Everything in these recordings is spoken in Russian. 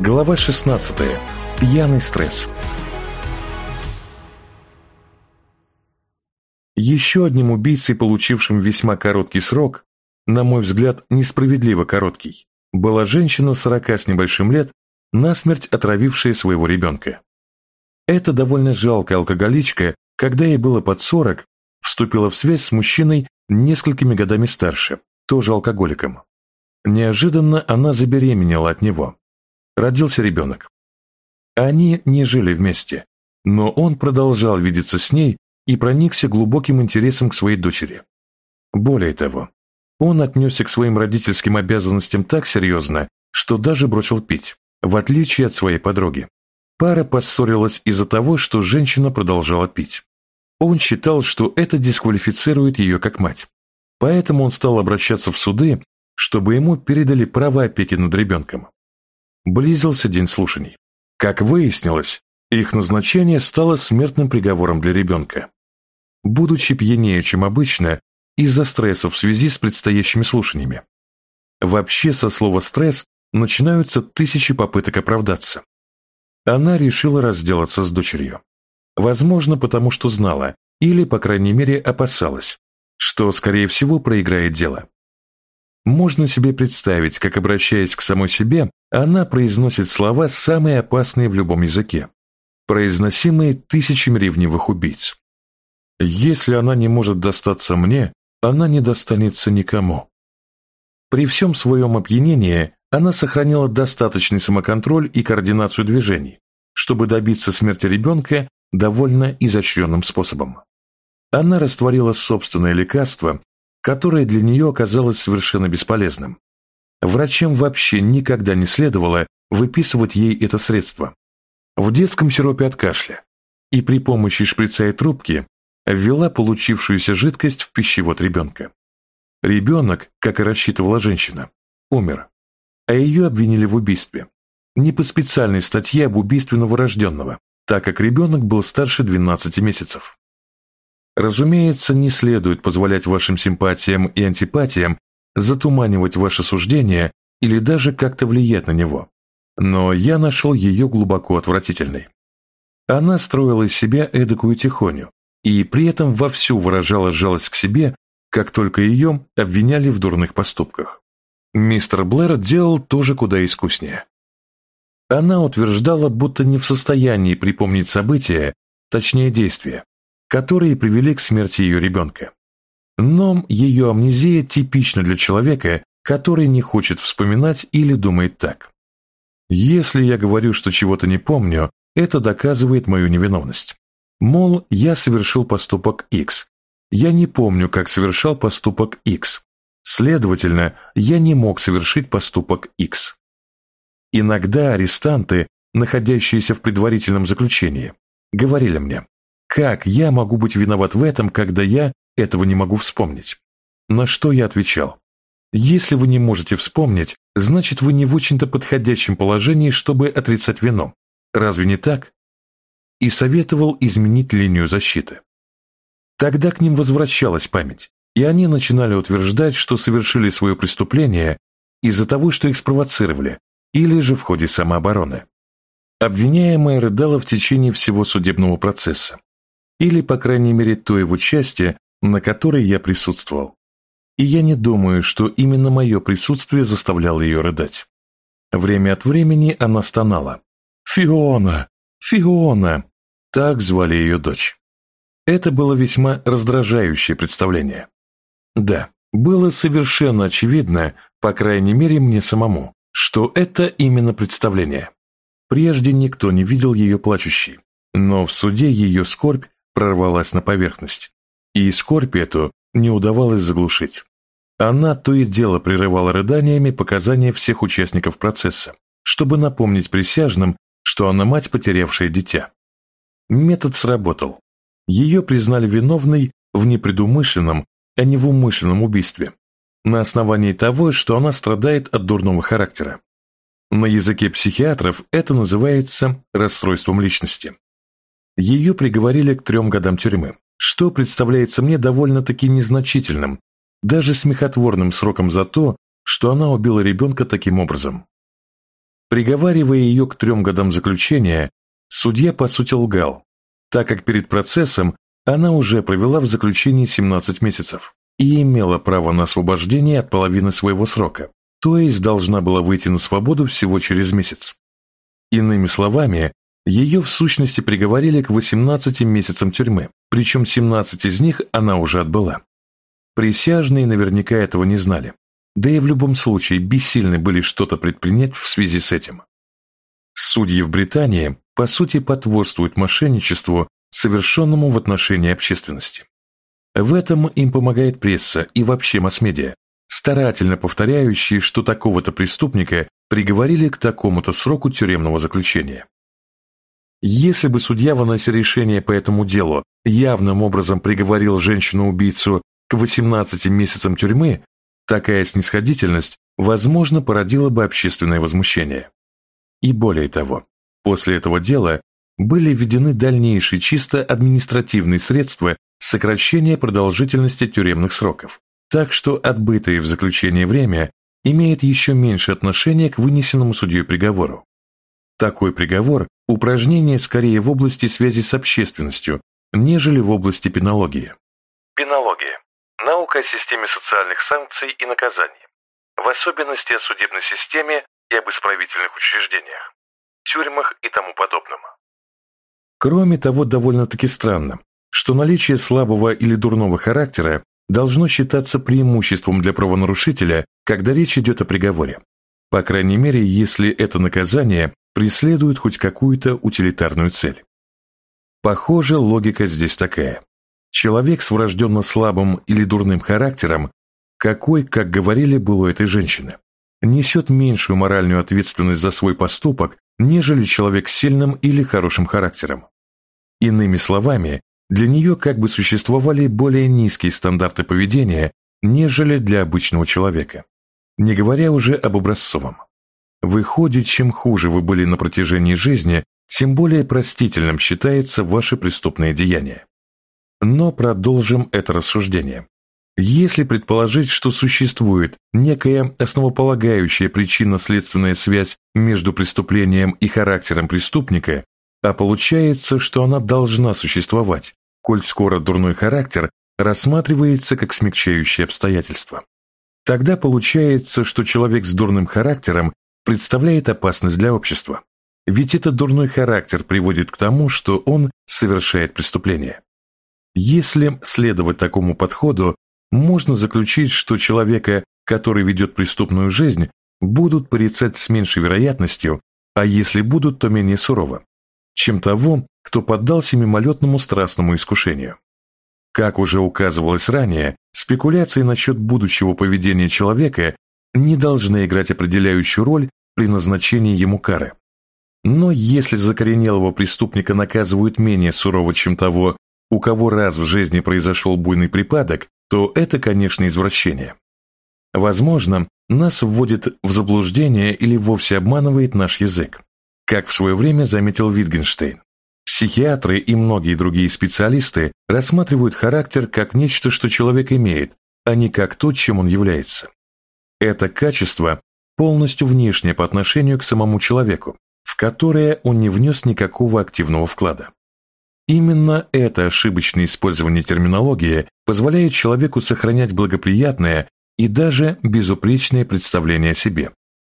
Глава 16. Пьяный стресс. Еще одним убийцей, получившим весьма короткий срок, на мой взгляд, несправедливо короткий, была женщина 40 с небольшим лет, насмерть отравившая своего ребенка. Эта довольно жалкая алкоголичка, когда ей было под 40, вступила в связь с мужчиной несколькими годами старше, тоже алкоголиком. Неожиданно она забеременела от него. Родился ребенок. Они не жили вместе, но он продолжал видеться с ней и проникся глубоким интересом к своей дочери. Более того, он отнесся к своим родительским обязанностям так серьезно, что даже бросил пить, в отличие от своей подруги. Пара поссорилась из-за того, что женщина продолжала пить. Он считал, что это дисквалифицирует ее как мать. Поэтому он стал обращаться в суды, чтобы ему передали право опеки над ребенком. Близился день слушаний. Как выяснилось, их назначение стало смертным приговором для ребенка. Будучи пьянее, чем обычно, из-за стресса в связи с предстоящими слушаниями. Вообще со слова «стресс» начинаются тысячи попыток оправдаться. Она решила разделаться с дочерью. Возможно, потому что знала, или, по крайней мере, опасалась, что, скорее всего, проиграет дело. Можно себе представить, как, обращаясь к самой себе, она произносит слова, самые опасные в любом языке, произносимые тысячами ревнивых убийц. Если она не может достаться мне, она не достанется никому. При всем своем опьянении она сохранила достаточный самоконтроль и координацию движений, чтобы добиться смерти ребенка довольно изощренным способом. Она растворила собственное лекарство, которое для нее оказалось совершенно бесполезным. Врачам вообще никогда не следовало выписывать ей это средство. В детском сиропе от кашля и при помощи шприца и трубки ввела получившуюся жидкость в пищевод ребенка. Ребенок, как и рассчитывала женщина, умер, а ее обвинили в убийстве. Не по специальной статье об убийстве новорожденного, так как ребенок был старше 12 месяцев. Разумеется, не следует позволять вашим симпатиям и антипатиям затуманивать ваше суждение или даже как-то влиять на него. Но я нашел ее глубоко отвратительной. Она строила из себя эдакую тихоню, и при этом вовсю выражала жалость к себе, как только ее обвиняли в дурных поступках. Мистер Блэр делал тоже куда искуснее. Она утверждала, будто не в состоянии припомнить события, точнее действия, которые привели к смерти ее ребенка. Но ее амнезия типична для человека, который не хочет вспоминать или думает так. Если я говорю, что чего-то не помню, это доказывает мою невиновность. Мол, я совершил поступок X. Я не помню, как совершал поступок X. Следовательно, я не мог совершить поступок X. Иногда арестанты, находящиеся в предварительном заключении, говорили мне, как я могу быть виноват в этом, когда я этого не могу вспомнить? На что я отвечал, если вы не можете вспомнить, значит вы не в очень-то подходящем положении, чтобы отрицать вину. Разве не так? и советовал изменить линию защиты. Тогда к ним возвращалась память, и они начинали утверждать, что совершили свое преступление из-за того, что их спровоцировали, или же в ходе самообороны. Обвиняемая рыдала в течение всего судебного процесса, или, по крайней мере, той его части, на которой я присутствовал. И я не думаю, что именно мое присутствие заставляло ее рыдать. Время от времени она стонала. «Фиона! Фиона!» Так звали ее дочь. Это было весьма раздражающее представление. Да, было совершенно очевидно, по крайней мере мне самому, что это именно представление. Прежде никто не видел ее плачущей, но в суде ее скорбь прорвалась на поверхность, и скорбь эту не удавалось заглушить. Она то и дело прерывала рыданиями показания всех участников процесса, чтобы напомнить присяжным, что она мать, потерявшая дитя. Метод сработал. Ее признали виновной в непредумышленном, а не в умышленном убийстве, на основании того, что она страдает от дурного характера. На языке психиатров это называется расстройством личности. Ее приговорили к трем годам тюрьмы, что представляется мне довольно-таки незначительным, даже смехотворным сроком за то, что она убила ребенка таким образом. Приговаривая ее к трем годам заключения, судья по сути лгал, так как перед процессом она уже провела в заключении 17 месяцев и имела право на освобождение от половины своего срока, то есть должна была выйти на свободу всего через месяц. Иными словами, ее в сущности приговорили к 18 месяцам тюрьмы, причем 17 из них она уже отбыла. Присяжные наверняка этого не знали, да и в любом случае бессильны были что-то предпринять в связи с этим. Судьи в Британии, по сути, потворствуют мошенничеству, совершенному в отношении общественности. В этом им помогает пресса и вообще масс-медиа, старательно повторяющие, что такого-то преступника приговорили к такому-то сроку тюремного заключения. Если бы судья, вынося решение по этому делу, явным образом приговорил женщину-убийцу к 18 месяцам тюрьмы, такая снисходительность, возможно, породила бы общественное возмущение. И более того, после этого дела были введены дальнейшие чисто административные средства сокращения продолжительности тюремных сроков, так что отбытое в заключение время имеет еще меньше отношения к вынесенному судьей приговору. Такой приговор – упражнение скорее в области связи с общественностью, нежели в области пенологии. Пенология – наука о системе социальных санкций и наказаний, в особенности о судебной системе и об исправительных учреждениях, тюрьмах и тому подобном. Кроме того, довольно-таки странно, что наличие слабого или дурного характера должно считаться преимуществом для правонарушителя, когда речь идет о приговоре. По крайней мере, если это наказание преследует хоть какую-то утилитарную цель. Похоже, логика здесь такая. Человек с врожденно слабым или дурным характером, какой, как говорили, было этой женщины, несет меньшую моральную ответственность за свой поступок, нежели человек с сильным или хорошим характером. Иными словами, для нее как бы существовали более низкие стандарты поведения, нежели для обычного человека, не говоря уже об образцовом. Выходит, чем хуже вы были на протяжении жизни, тем более простительным считается ваше преступное деяние. Но продолжим это рассуждение. Если предположить, что существует некая основополагающая причинно-следственная связь между преступлением и характером преступника, а получается, что она должна существовать, коль скоро дурной характер рассматривается как смягчающее обстоятельство. Тогда получается, что человек с дурным характером представляет опасность для общества. Ведь этот дурной характер приводит к тому, что он совершает преступление. Если следовать такому подходу, можно заключить, что человека, который ведет преступную жизнь, будут порицать с меньшей вероятностью, а если будут, то менее сурово, чем того, кто поддался мимолетному страстному искушению. Как уже указывалось ранее, спекуляции насчет будущего поведения человека не должны играть определяющую роль при назначении ему кары. Но если закоренелого преступника наказывают менее сурово, чем того, у кого раз в жизни произошел буйный припадок, то это, конечно, извращение. Возможно, нас вводит в заблуждение или вовсе обманывает наш язык, как в свое время заметил Витгенштейн. Психиатры и многие другие специалисты рассматривают характер как нечто, что человек имеет, а не как то, чем он является. Это качество полностью внешнее по отношению к самому человеку, в которое он не внес никакого активного вклада. Именно это ошибочное использование терминологии позволяет человеку сохранять благоприятное и даже безупречное представление о себе,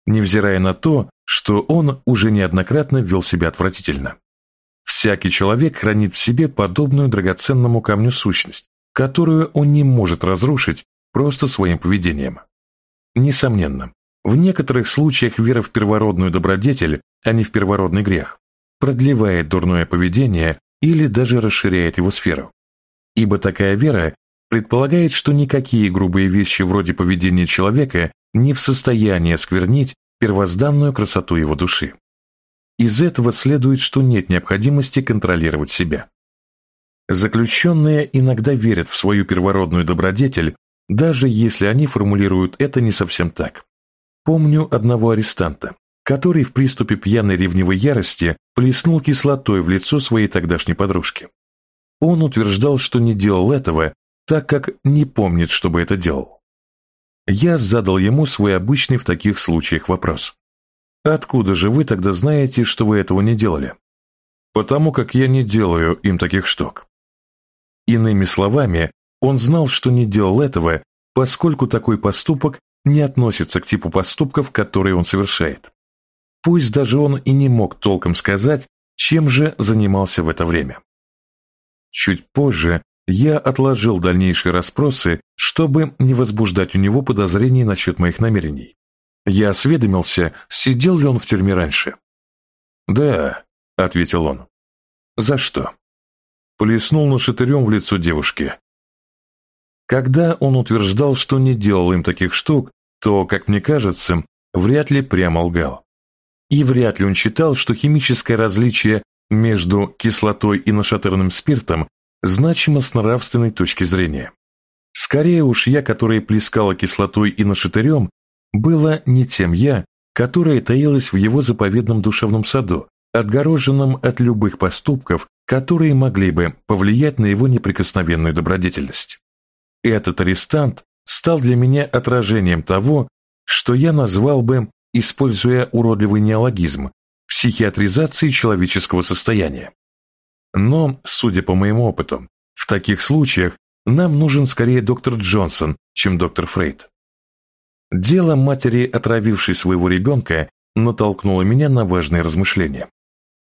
невзирая на то, что он уже неоднократно вел себя отвратительно. Всякий человек хранит в себе подобную драгоценному камню сущность, которую он не может разрушить просто своим поведением. Несомненно, в некоторых случаях вера в первородную добродетель, а не в первородный грех, продлевает дурное поведение или даже расширяет его сферу. Ибо такая вера предполагает, что никакие грубые вещи вроде поведения человека не в состоянии осквернить первозданную красоту его души. Из этого следует, что нет необходимости контролировать себя. Заключенные иногда верят в свою первородную добродетель, даже если они формулируют это не совсем так. Помню одного арестанта, который в приступе пьяной ревнивой ярости плеснул кислотой в лицо своей тогдашней подружки. Он утверждал, что не делал этого, так как не помнит, чтобы это делал. Я задал ему свой обычный в таких случаях вопрос. Откуда же вы тогда знаете, что вы этого не делали? Потому как я не делаю им таких штук. Иными словами, он знал, что не делал этого, поскольку такой поступок не относится к типу поступков, которые он совершает. Пусть даже он и не мог толком сказать, чем же занимался в это время. Чуть позже я отложил дальнейшие расспросы, чтобы не возбуждать у него подозрений насчет моих намерений. Я осведомился, сидел ли он в тюрьме раньше. «Да», — ответил он. «За что?» Плеснул нашатырем в лицо девушки. Когда он утверждал, что не делал им таких штук, то, как мне кажется, вряд ли прямо лгал. И вряд ли он считал, что химическое различие между кислотой и нашатырным спиртом значимо с нравственной точки зрения. Скорее уж я, которая плескала кислотой и нашатырем, было не тем я, которое таилось в его заповедном душевном саду, отгороженном от любых поступков, которые могли бы повлиять на его неприкосновенную добродетельность. Этот арестант стал для меня отражением того, что я назвал бы, используя уродливый неологизм, психиатризацией человеческого состояния. Но, судя по моему опыту, в таких случаях нам нужен скорее доктор Джонсон, чем доктор Фрейд. Дело матери, отравившей своего ребенка, натолкнуло меня на важные размышления.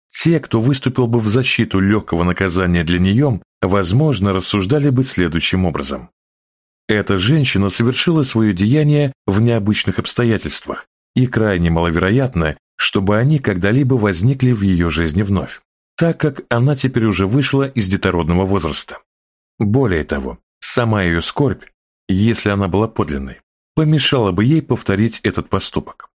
Те, кто выступил бы в защиту легкого наказания для нее, возможно, рассуждали бы следующим образом. Эта женщина совершила свое деяние в необычных обстоятельствах, и крайне маловероятно, чтобы они когда-либо возникли в ее жизни вновь, так как она теперь уже вышла из детородного возраста. Более того, сама ее скорбь, если она была подлинной, помешало бы ей повторить этот поступок.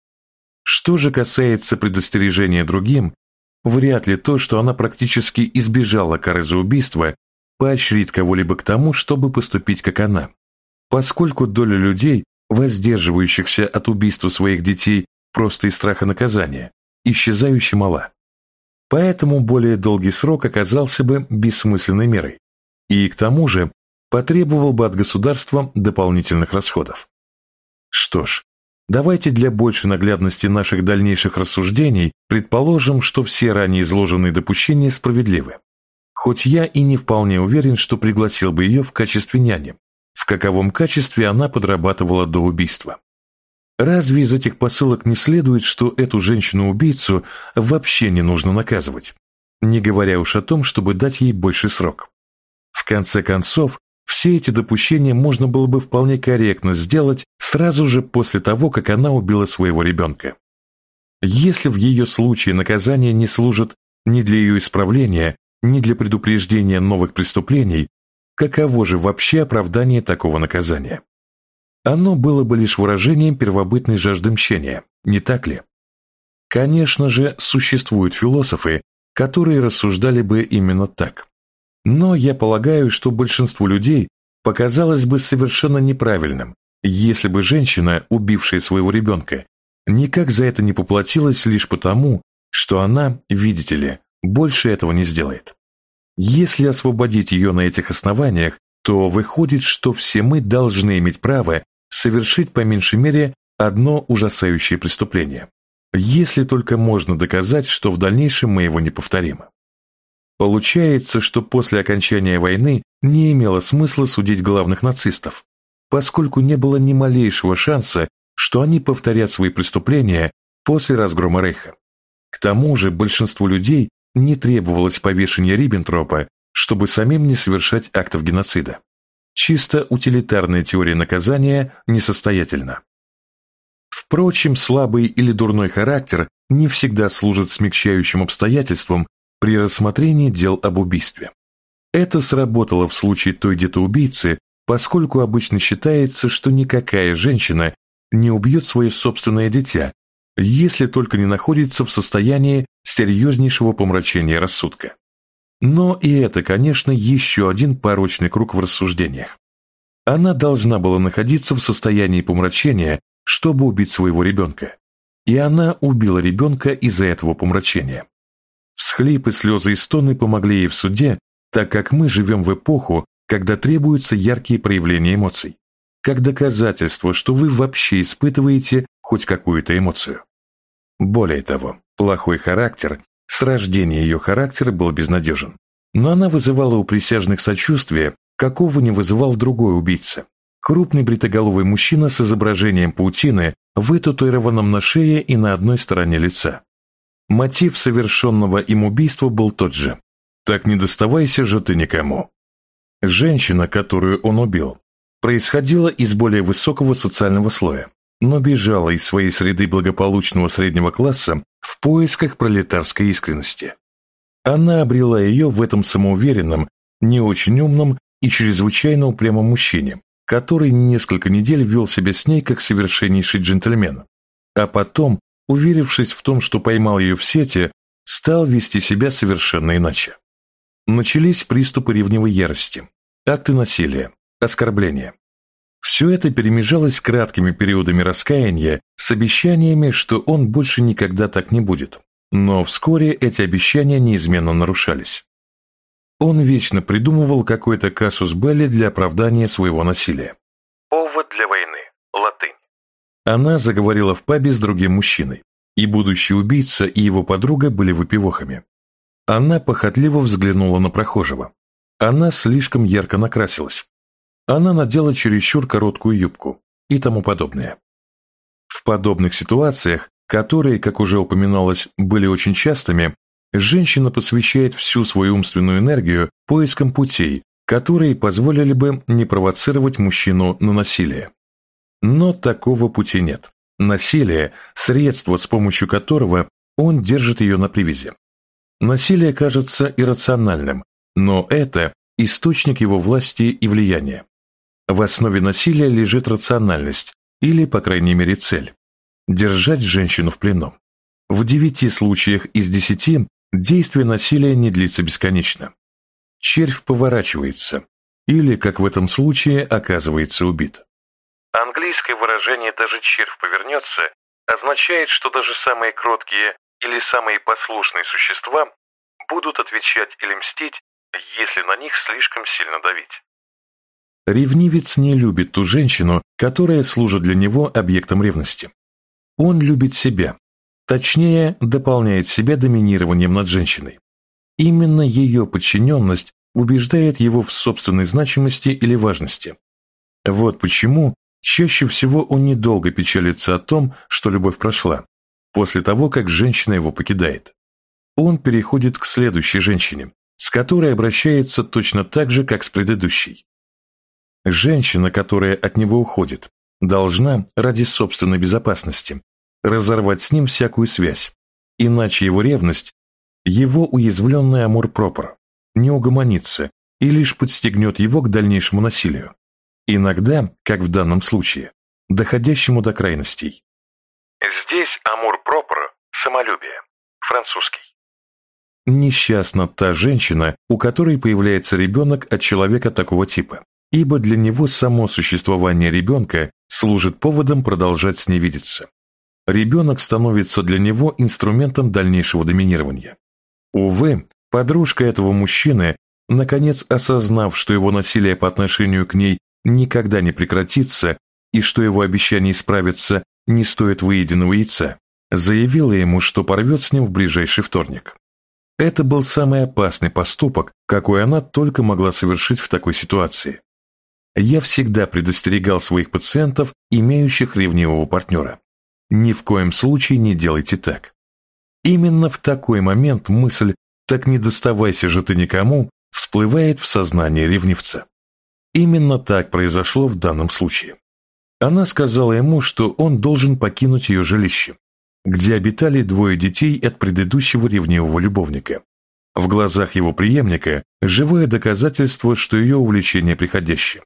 Что же касается предостережения другим, вряд ли то, что она практически избежала кары за убийство, поощрит кого-либо к тому, чтобы поступить как она, поскольку доля людей, воздерживающихся от убийства своих детей просто из страха наказания, исчезающе мала. Поэтому более долгий срок оказался бы бессмысленной мерой и, к тому же, потребовал бы от государства дополнительных расходов. Что ж, давайте для большей наглядности наших дальнейших рассуждений предположим, что все ранее изложенные допущения справедливы. Хоть я и не вполне уверен, что пригласил бы ее в качестве няни, в каковом качестве она подрабатывала до убийства. Разве из этих посылок не следует, что эту женщину-убийцу вообще не нужно наказывать, не говоря уж о том, чтобы дать ей больше срок? В конце концов, все эти допущения можно было бы вполне корректно сделать сразу же после того, как она убила своего ребенка. Если в ее случае наказание не служит ни для ее исправления, ни для предупреждения новых преступлений, каково же вообще оправдание такого наказания? Оно было бы лишь выражением первобытной жажды мщения, не так ли? Конечно же, существуют философы, которые рассуждали бы именно так. Но я полагаю, что большинству людей показалось бы совершенно неправильным, если бы женщина, убившая своего ребенка, никак за это не поплатилась лишь потому, что она, видите ли, больше этого не сделает. Если освободить ее на этих основаниях, то выходит, что все мы должны иметь право совершить по меньшей мере одно ужасающее преступление, если только можно доказать, что в дальнейшем мы его не повторим. Получается, что после окончания войны не имело смысла судить главных нацистов, поскольку не было ни малейшего шанса, что они повторят свои преступления после разгрома Рейха. К тому же большинству людей не требовалось повешение Риббентропа, чтобы самим не совершать актов геноцида. Чисто утилитарная теория наказания несостоятельна. Впрочем, слабый или дурной характер не всегда служит смягчающим обстоятельством при рассмотрении дел об убийстве. Это сработало в случае той детоубийцы, поскольку обычно считается, что никакая женщина не убьет свое собственное дитя, если только не находится в состоянии серьезнейшего помрачения рассудка. Но и это, конечно, еще один порочный круг в рассуждениях. Она должна была находиться в состоянии помрачения, чтобы убить своего ребенка. И она убила ребенка из-за этого помрачения. Всхлипы, слезы и стоны помогли ей в суде, так как мы живем в эпоху, когда требуются яркие проявления эмоций, как доказательство, что вы вообще испытываете хоть какую-то эмоцию. Более того, плохой характер, с рождения ее характер был безнадежен. Но она вызывала у присяжных сочувствие, какого не вызывал другой убийца. Крупный бритоголовый мужчина с изображением паутины, вытатуированном на шее и на одной стороне лица. Мотив совершенного им убийства был тот же. «Так не доставайся же ты никому». Женщина, которую он убил, происходила из более высокого социального слоя, но бежала из своей среды благополучного среднего класса поисках пролетарской искренности. Она обрела ее в этом самоуверенном, не очень умном и чрезвычайно упрямом мужчине, который несколько недель вел себя с ней как совершеннейший джентльмен, а потом, уверившись в том, что поймал ее в сети, стал вести себя совершенно иначе. Начались приступы ревнивой ярости, акты насилия, оскорбления. Все это перемежалось краткими периодами раскаяния с обещаниями, что он больше никогда так не будет. Но вскоре эти обещания неизменно нарушались. Он вечно придумывал какой-то кассус Белли для оправдания своего насилия. Повод для войны. Латынь. Она заговорила в пабе с другим мужчиной, и будущий убийца и его подруга были выпивохами. Она похотливо взглянула на прохожего. Она слишком ярко накрасилась. Она надела чересчур короткую юбку и тому подобное. В подобных ситуациях, которые, как уже упоминалось, были очень частыми, женщина посвящает всю свою умственную энергию поискам путей, которые позволили бы не провоцировать мужчину на насилие. Но такого пути нет. Насилие – средство, с помощью которого он держит ее на привязи. Насилие кажется иррациональным, но это источник его власти и влияния. В основе насилия лежит рациональность, или, по крайней мере, цель – держать женщину в плену. В девяти случаях из десяти действие насилия не длится бесконечно. Червь поворачивается, или, как в этом случае, оказывается убит. Английское выражение «даже червь повернется» означает, что даже самые кроткие или самые послушные существа будут отвечать или мстить, если на них слишком сильно давить. Ревнивец не любит ту женщину, которая служит для него объектом ревности. Он любит себя, точнее, дополняет себя доминированием над женщиной. Именно ее подчиненность убеждает его в собственной значимости или важности. Вот почему чаще всего он недолго печалится о том, что любовь прошла, после того, как женщина его покидает. Он переходит к следующей женщине, с которой обращается точно так же, как с предыдущей. Женщина, которая от него уходит, должна, ради собственной безопасности, разорвать с ним всякую связь, иначе его ревность, его уязвленный амур-пропор, не угомонится и лишь подстегнет его к дальнейшему насилию. Иногда, как в данном случае, доходящему до крайностей. Здесь амур-пропор – самолюбие, французский. Несчастна та женщина, у которой появляется ребенок от человека такого типа ибо для него само существование ребенка служит поводом продолжать с ней видеться. Ребенок становится для него инструментом дальнейшего доминирования. Увы, подружка этого мужчины, наконец осознав, что его насилие по отношению к ней никогда не прекратится и что его обещание исправиться не стоит выеденного яйца, заявила ему, что порвет с ним в ближайший вторник. Это был самый опасный поступок, какой она только могла совершить в такой ситуации я всегда предостерегал своих пациентов, имеющих ревнивого партнера. Ни в коем случае не делайте так. Именно в такой момент мысль «так не доставайся же ты никому» всплывает в сознании ревнивца. Именно так произошло в данном случае. Она сказала ему, что он должен покинуть ее жилище, где обитали двое детей от предыдущего ревнивого любовника. В глазах его преемника живое доказательство, что ее увлечение приходящее.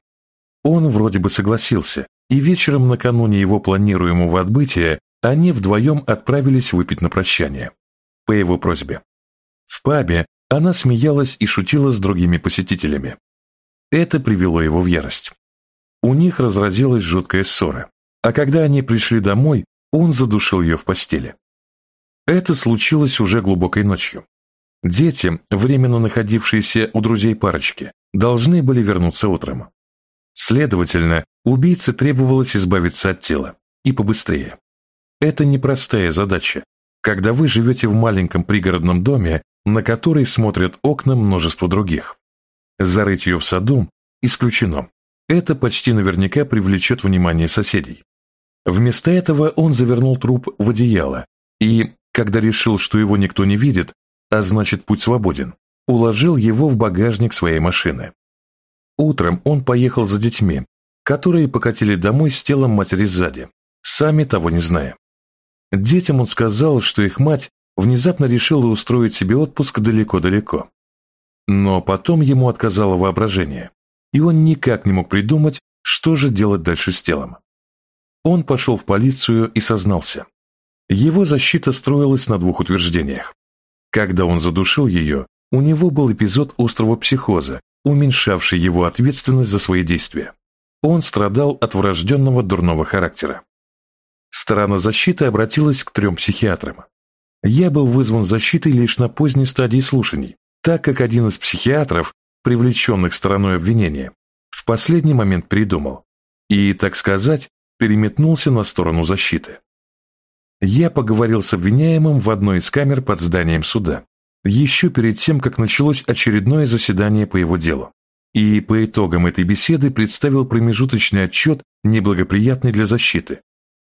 Он вроде бы согласился, и вечером накануне его планируемого отбытия они вдвоем отправились выпить на прощание. По его просьбе. В пабе она смеялась и шутила с другими посетителями. Это привело его в ярость. У них разразилась жуткая ссора, а когда они пришли домой, он задушил ее в постели. Это случилось уже глубокой ночью. Дети, временно находившиеся у друзей парочки, должны были вернуться утром. Следовательно, убийце требовалось избавиться от тела, и побыстрее. Это непростая задача, когда вы живете в маленьком пригородном доме, на который смотрят окна множество других. Зарыть ее в саду исключено. Это почти наверняка привлечет внимание соседей. Вместо этого он завернул труп в одеяло и, когда решил, что его никто не видит, а значит путь свободен, уложил его в багажник своей машины. Утром он поехал за детьми, которые покатили домой с телом матери сзади, сами того не зная. Детям он сказал, что их мать внезапно решила устроить себе отпуск далеко-далеко. Но потом ему отказало воображение, и он никак не мог придумать, что же делать дальше с телом. Он пошел в полицию и сознался. Его защита строилась на двух утверждениях. Когда он задушил ее, у него был эпизод острого психоза, уменьшавший его ответственность за свои действия. Он страдал от врожденного дурного характера. Сторона защиты обратилась к трем психиатрам. Я был вызван защитой лишь на поздней стадии слушаний, так как один из психиатров, привлеченных стороной обвинения, в последний момент придумал и, так сказать, переметнулся на сторону защиты. Я поговорил с обвиняемым в одной из камер под зданием суда, еще перед тем, как началось очередное заседание по его делу, и по итогам этой беседы представил промежуточный отчет, неблагоприятный для защиты,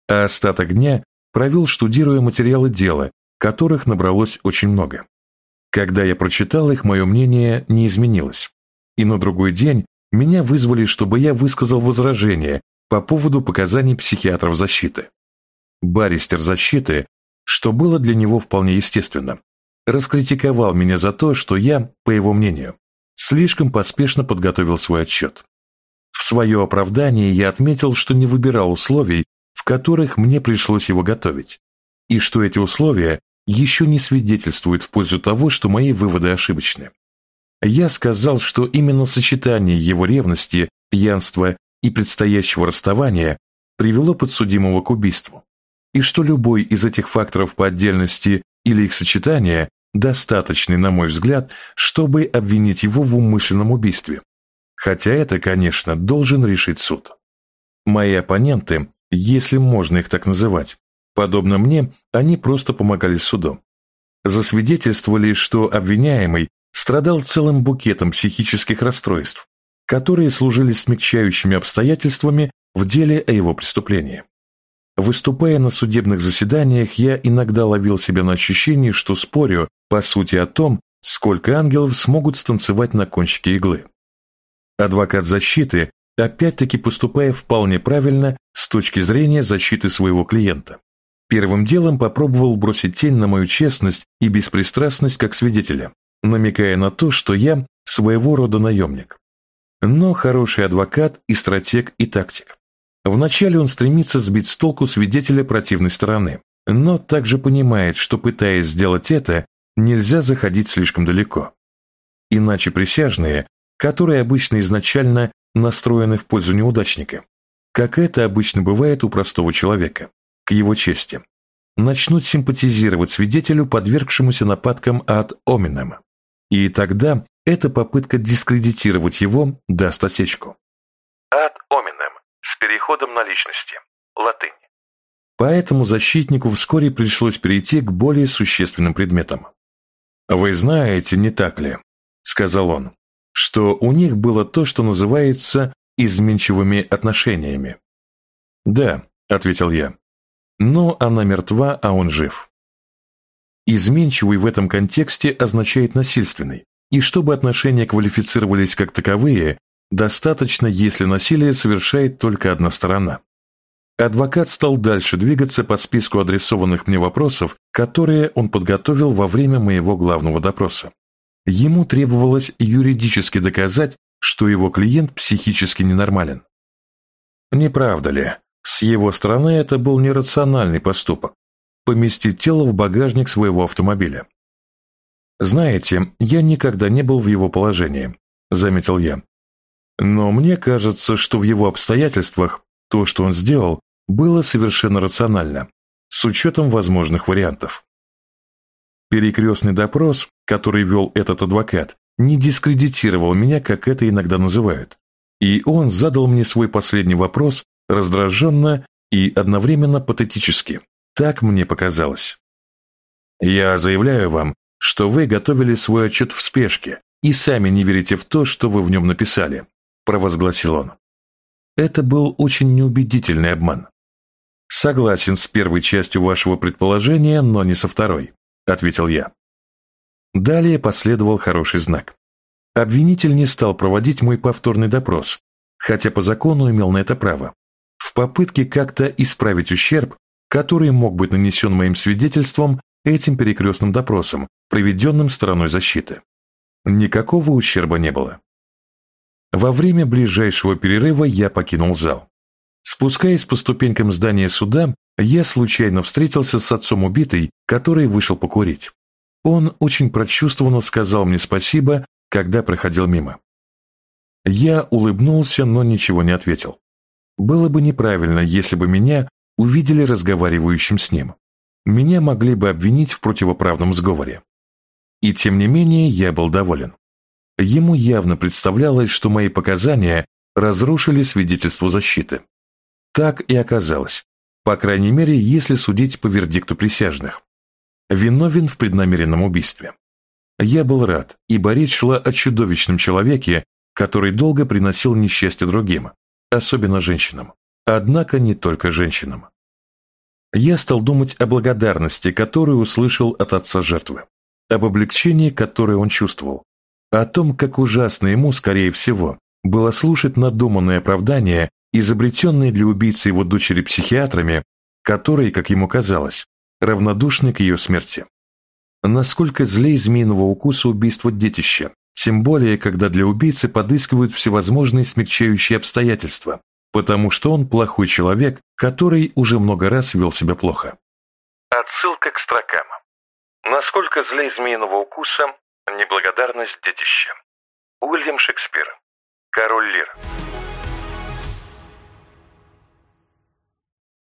а остаток дня провел, штудируя материалы дела, которых набралось очень много. Когда я прочитал их, мое мнение не изменилось, и на другой день меня вызвали, чтобы я высказал возражение по поводу показаний психиатров защиты. Баристер защиты, что было для него вполне естественно, раскритиковал меня за то, что я, по его мнению, слишком поспешно подготовил свой отчет. В свое оправдание я отметил, что не выбирал условий, в которых мне пришлось его готовить, и что эти условия еще не свидетельствуют в пользу того, что мои выводы ошибочны. Я сказал, что именно сочетание его ревности, пьянства и предстоящего расставания привело подсудимого к убийству, и что любой из этих факторов по отдельности или их сочетание достаточный, на мой взгляд, чтобы обвинить его в умышленном убийстве. Хотя это, конечно, должен решить суд. Мои оппоненты, если можно их так называть, подобно мне, они просто помогали суду. Засвидетельствовали, что обвиняемый страдал целым букетом психических расстройств, которые служили смягчающими обстоятельствами в деле о его преступлении. Выступая на судебных заседаниях, я иногда ловил себя на ощущении, что спорю, по сути, о том, сколько ангелов смогут станцевать на кончике иглы. Адвокат защиты, опять-таки поступая вполне правильно с точки зрения защиты своего клиента. Первым делом попробовал бросить тень на мою честность и беспристрастность как свидетеля, намекая на то, что я своего рода наемник но хороший адвокат и стратег и тактик. Вначале он стремится сбить с толку свидетеля противной стороны, но также понимает, что пытаясь сделать это, нельзя заходить слишком далеко. Иначе присяжные, которые обычно изначально настроены в пользу неудачника, как это обычно бывает у простого человека, к его чести, начнут симпатизировать свидетелю, подвергшемуся нападкам от Оминема. И тогда эта попытка дискредитировать его даст осечку. Hominem с переходом на личности. Латынь. Поэтому защитнику вскоре пришлось перейти к более существенным предметам. «Вы знаете, не так ли?» – сказал он, – что у них было то, что называется изменчивыми отношениями. «Да», – ответил я, – «но она мертва, а он жив». Изменчивый в этом контексте означает насильственный, и чтобы отношения квалифицировались как таковые, достаточно, если насилие совершает только одна сторона. Адвокат стал дальше двигаться по списку адресованных мне вопросов, которые он подготовил во время моего главного допроса. Ему требовалось юридически доказать, что его клиент психически ненормален. Не правда ли, с его стороны это был нерациональный поступок – поместить тело в багажник своего автомобиля. «Знаете, я никогда не был в его положении», — заметил я. «Но мне кажется, что в его обстоятельствах то, что он сделал, было совершенно рационально, с учетом возможных вариантов». Перекрестный допрос, который вел этот адвокат, не дискредитировал меня, как это иногда называют. И он задал мне свой последний вопрос раздраженно и одновременно патетически. Так мне показалось. Я заявляю вам, что вы готовили свой отчет в спешке и сами не верите в то, что вы в нем написали», – провозгласил он. Это был очень неубедительный обман. «Согласен с первой частью вашего предположения, но не со второй», – ответил я. Далее последовал хороший знак. Обвинитель не стал проводить мой повторный допрос, хотя по закону имел на это право, в попытке как-то исправить ущерб, который мог быть нанесен моим свидетельством этим перекрестным допросом, проведенным стороной защиты. Никакого ущерба не было. Во время ближайшего перерыва я покинул зал. Спускаясь по ступенькам здания суда, я случайно встретился с отцом убитой, который вышел покурить. Он очень прочувствованно сказал мне спасибо, когда проходил мимо. Я улыбнулся, но ничего не ответил. Было бы неправильно, если бы меня увидели разговаривающим с ним. Меня могли бы обвинить в противоправном сговоре. И тем не менее я был доволен. Ему явно представлялось, что мои показания разрушили свидетельство защиты. Так и оказалось, по крайней мере, если судить по вердикту присяжных. Виновен в преднамеренном убийстве. Я был рад, ибо речь шла о чудовищном человеке, который долго приносил несчастье другим, особенно женщинам. Однако не только женщинам. Я стал думать о благодарности, которую услышал от отца жертвы, об облегчении, которое он чувствовал, о том, как ужасно ему, скорее всего, было слушать надуманные оправдания, изобретенные для убийцы его дочери психиатрами, которые, как ему казалось, равнодушны к ее смерти. Насколько злей змеиного укуса убийство детища, тем более, когда для убийцы подыскивают всевозможные смягчающие обстоятельства, потому что он плохой человек, который уже много раз вел себя плохо. Отсылка к строкам. Насколько злей змеиного укуса неблагодарность детища. Уильям Шекспир. Король Лир.